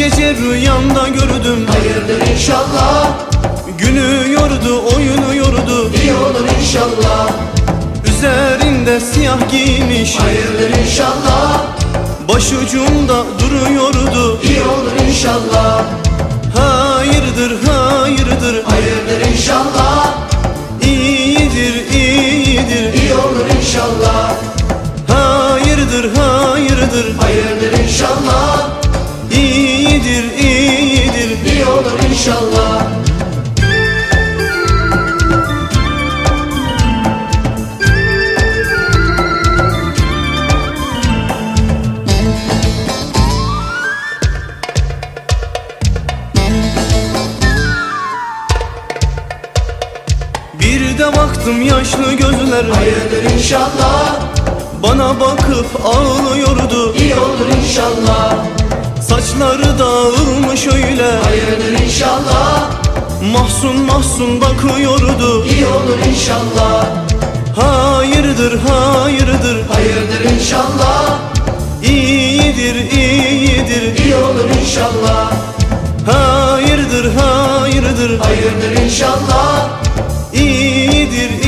Gece rüyamda gördüm. Hayırdır inşallah. Günü yordu oyunu yordu. İyi olur inşallah. Üzerinde siyah giymiş. Hayırdır inşallah. Başucumda duruyordu. İyi olur inşallah. Hayırdır hayırdır. Hayırdır inşallah. İyidir iyidir. İyi olur inşallah. Hayırdır hayırdır. Hayırdır inşallah de baktım yaşlı gözler. Hayırdır inşallah. Bana bakıp ağlıyordu. İyi olur inşallah. Saçları dağılmış öyle. Hayırdır inşallah. Mahzun mahzun bakıyordu. İyi olur inşallah. Hayırdır hayırdır. Hayırdır inşallah. İyidir iyidir. İyi olur inşallah. Hayırdır hayırdır. Hayırdır inşallah iyidir